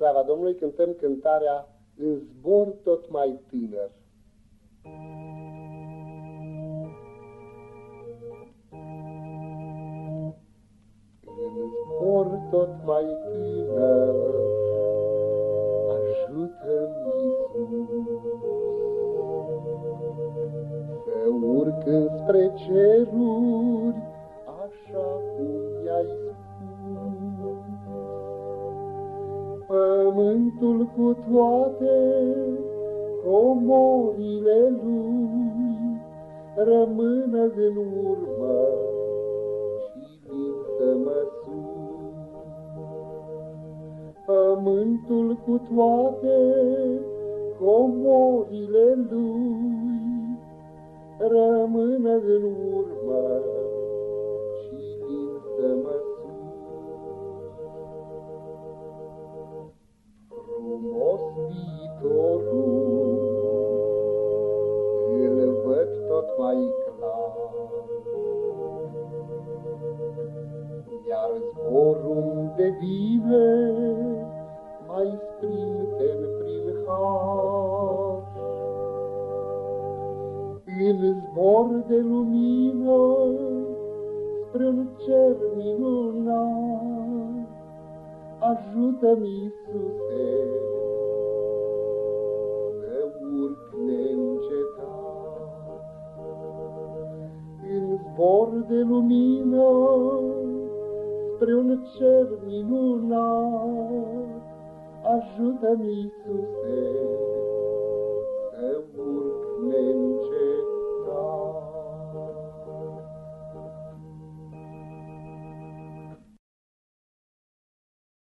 slava Domnului cântăm cântarea În zbor tot mai tânăr. În zbor tot mai tânăr, ajută-mi Iisus, să urc înspre ceruri, așa cum Pământul cu toate comorile lui. Rămână în urmă și vin să mă Pământul cu toate comorile lui. Rămână în urmă mai clar. Iar zborul de bine mai sprinten prin har. În zbor de lumină spre un cer minunat. Ajută-mi, Iisuse, În zbor de lumină, spre un cer minunat, Ajută-mi, Iisuse, să urc